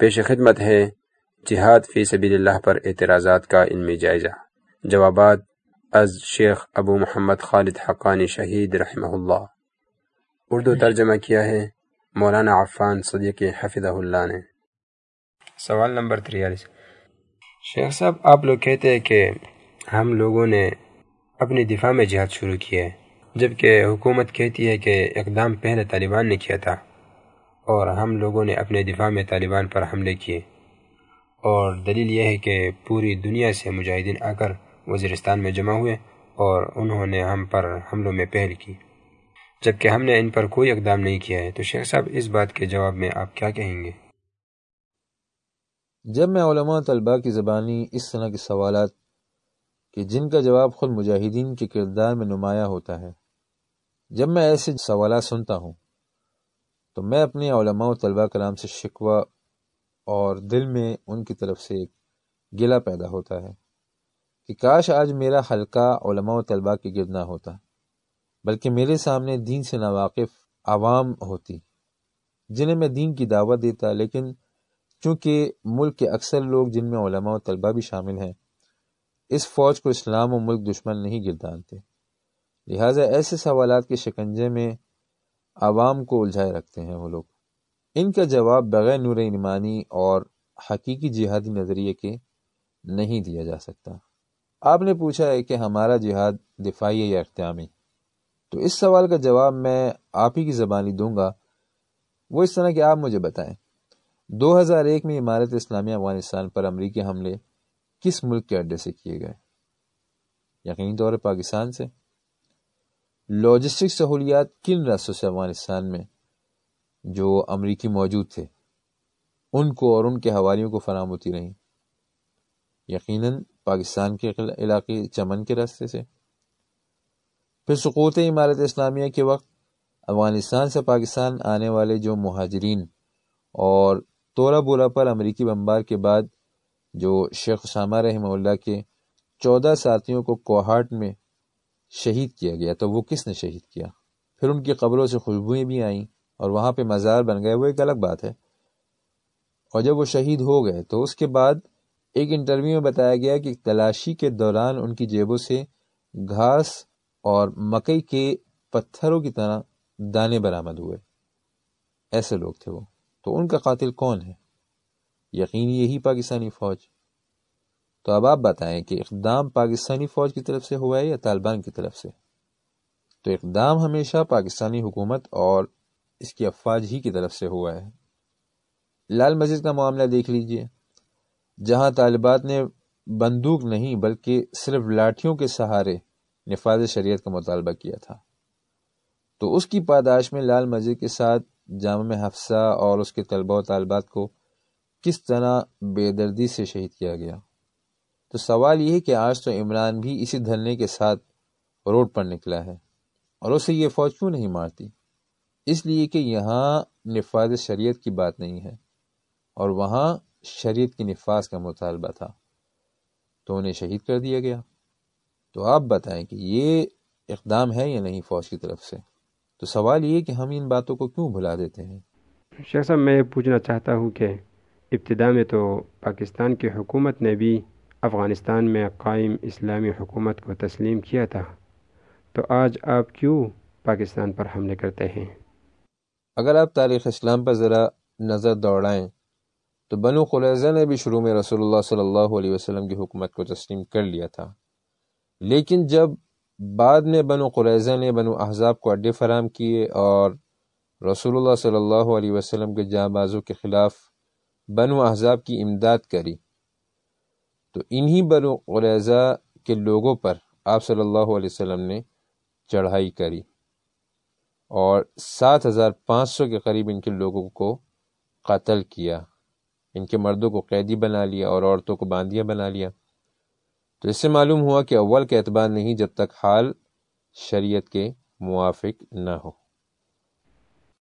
پیش خدمت ہے جہاد فی سبیل اللہ پر اعتراضات کا علمی جائزہ۔ جوابات از شیخ ابو محمد خالد حقانی شہید رحمہ اللہ۔ اردو ترجمہ کیا ہے؟ مولانا عفان صدیق حفظہ اللہ نے۔ سوال نمبر تریالیس۔ شیخ صاحب، آپ لوگ کہتے ہیں کہ ہم لوگوں نے اپنی دفاع میں جہاد شروع کیا ہے، جبکہ حکومت کہتی ہے کہ اقدام پہلے طالبان نے کیا تھا۔ اور ہم لوگوں نے اپنے دفاع میں طالبان پر حملے کیے۔ اور دلیل یہ ہے کہ پوری دنیا سے مجاہدین آ کر وزیرستان میں جمع ہوئے اور انہوں نے ہم پر حملوں میں پہل کی۔ جبکہ ہم نے ان پر کوئی اقدام نہیں کیا ہے، تو شیخ صاحب، اس بات کے جواب میں آپ کیا کہیں گے؟ جب میں علماء طلباء کی زبانی اس طرح کے سوالات کہ جن کا جواب خود مجاہدین کے کردار میں نمایاں ہوتا ہے، جب میں ایسے سوالات سنتا ہوں تو میں اپنے علماء و طلباء کرام سے شکوہ اور دل میں ان کی طرف سے ایک گلہ پیدا ہوتا ہے کہ کاش آج میرا حلقہ علماء و طلباء کے گرد نہ ہوتا، بلکہ میرے سامنے دین سے ناواقف عوام ہوتی، جنہیں میں دین کی دعوت دیتا، لیکن چونکہ ملک کے اکثر لوگ جن میں علماء و طلباء بھی شامل ہیں، اس فوج کو اسلام و ملک دشمن نہیں گردانتے۔ لہٰذا ایسے سوالات کے شکنجے میں عوام کو الجھائے رکھتے ہیں وہ لوگ۔ ان کا جواب بغیر نور ایمانی اور حقیقی جہادی نظریے کے نہیں دیا جا سکتا۔ آپ نے پوچھا ہے کہ ہمارا جہاد دفاعی ہے یا اختیامی تو اس سوال کا جواب میں آپ ہی کی زبانی دوں گا۔ وہ اس طرح کہ آپ مجھے بتائیں۔ دو ہزار ایک میں عمارت اسلامی افغانستان پر امریکی حملے کس ملک کے اڈے سے کیے گئے؟ یقینی طور پاکستان سے؟ لاجسٹک سہولیات کن راستوں سے افغانستان میں جو امریکی موجود تھے، ان کو اور ان کے حوالیوں کو فراہم ہوتی رہیں؟ یقیناً پاکستان کے علاقے چمن کے راستے سے۔ پھر سقوط عمارت اسلامیہ کے وقت افغانستان سے پاکستان آنے والے جو مہاجرین اور تورا بورا پر امریکی بمبار کے بعد جو شیخ اسامہ رحمہ اللہ کے چودہ ساتھیوں کو کوہاٹ میں شہید کیا گیا تو وہ کس نے شہید کیا؟ پھر ان کی قبروں سے خوشبوئیں بھی آئیں اور وہاں پہ مزار بن گئے۔ وہ ایک الگ بات ہے۔ اور جب وہ شہید ہو گئے تو اس کے بعد ایک انٹرویو میں بتایا گیا کہ تلاشی کے دوران ان کی جیبوں سے گھاس اور مکئی کے پتھروں کی طرح دانے برآمد ہوئے۔ ایسے لوگ تھے وہ۔ تو ان کا قاتل کون ہے؟ یقینی یہی پاکستانی فوج۔ تو اب آپ بتائیں کہ اقدام پاکستانی فوج کی طرف سے ہوا ہے یا طالبان کی طرف سے؟ تو اقدام ہمیشہ پاکستانی حکومت اور اس کی افواج ہی کی طرف سے ہوا ہے۔ لال مسجد کا معاملہ دیکھ لیجیے۔ جہاں طالبات نے بندوق نہیں بلکہ صرف لاٹھیوں کے سہارے نفاذ شریعت کا مطالبہ کیا تھا۔ تو اس کی پاداش میں لال مسجد کے ساتھ جامع حفصہ اور اس کے طلبہ و طالبات کو کس طرح بے دردی سے شہید کیا گیا؟ تو سوال یہ ہے کہ آج تو عمران بھی اسی دھرنے کے ساتھ روڈ پر نکلا ہے اور اسے یہ فوج کیوں نہیں مارتی؟ اس لیے کہ یہاں نفاذ شریعت کی بات نہیں ہے اور وہاں شریعت کی نفاذ کا مطالبہ تھا۔ تو انہیں شہید کر دیا گیا۔ تو آپ بتائیں کہ یہ اقدام ہے یا نہیں فوج کی طرف سے؟ تو سوال یہ کہ ہم ان باتوں کو کیوں بھلا دیتے ہیں؟ شیخ صاحب، میں پوچھنا چاہتا ہوں کہ ابتدا میں تو پاکستان کی حکومت نے بھی افغانستان میں قائم اسلامی حکومت کو تسلیم کیا تھا، تو آج آپ کیوں پاکستان پر حملے کرتے ہیں؟ اگر آپ تاریخ اسلام پر ذرا نظر دوڑائیں، تو بنو خلیزہ نے بھی شروع میں رسول اللہ صلی اللہ علیہ وسلم کی حکومت کو تسلیم کر لیا تھا۔ لیکن جب بعد میں بنو قریضہ نے بنو احزاب کو اڈے فراہم کیے اور رسول اللہ صلی اللہ علیہ وسلم کے جاں بازوں کے خلاف بنو احزاب کی امداد کری تو انہی بنو قریضہ کے لوگوں پر آپ صلی اللہ علیہ وسلم نے چڑھائی کری اور سات ہزار پانچ سو کے قریب ان کے لوگوں کو قتل کیا، ان کے مردوں کو قیدی بنا لیا اور عورتوں کو باندیا بنا لیا۔ تو اس سے معلوم ہوا کہ اول کا اعتبار نہیں، جب تک حال شریعت کے موافق نہ ہو۔